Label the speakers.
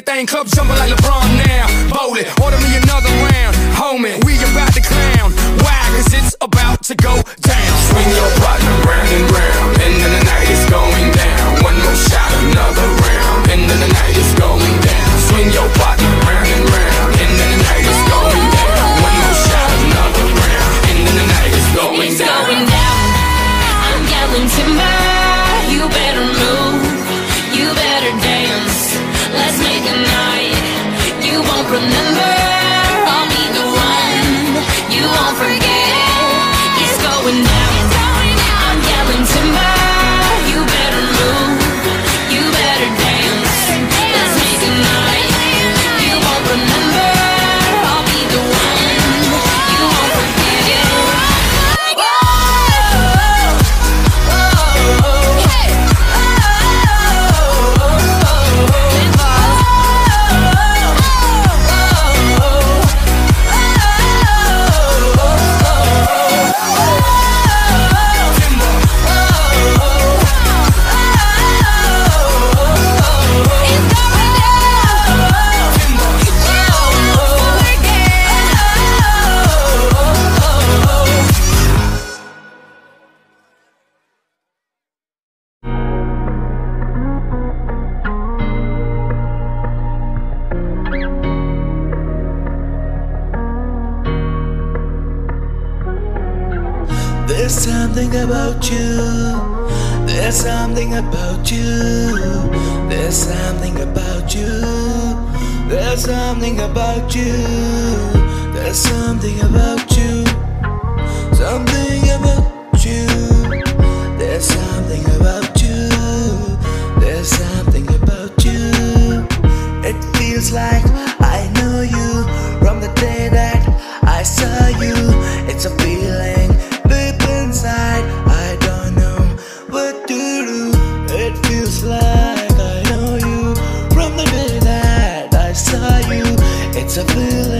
Speaker 1: Ain't thing. Club jumping like LeBron now. Voli, order me another round. Homie, we about to clown. Why? Cause it's about to go down. Swing your partner round and round. And then the night is going down. One more shot, another round. And then the night is going down. Swing your partner round and round. And then the night is going down. One more shot, another round. And then the night is going
Speaker 2: It's
Speaker 1: down.
Speaker 2: going down. I'm yelling timber. Won't
Speaker 3: There's something about you. There's something about you. There's something about you. There's something about you. There's something about you. Something about It feels like I know you from the day that I saw you. It's a feeling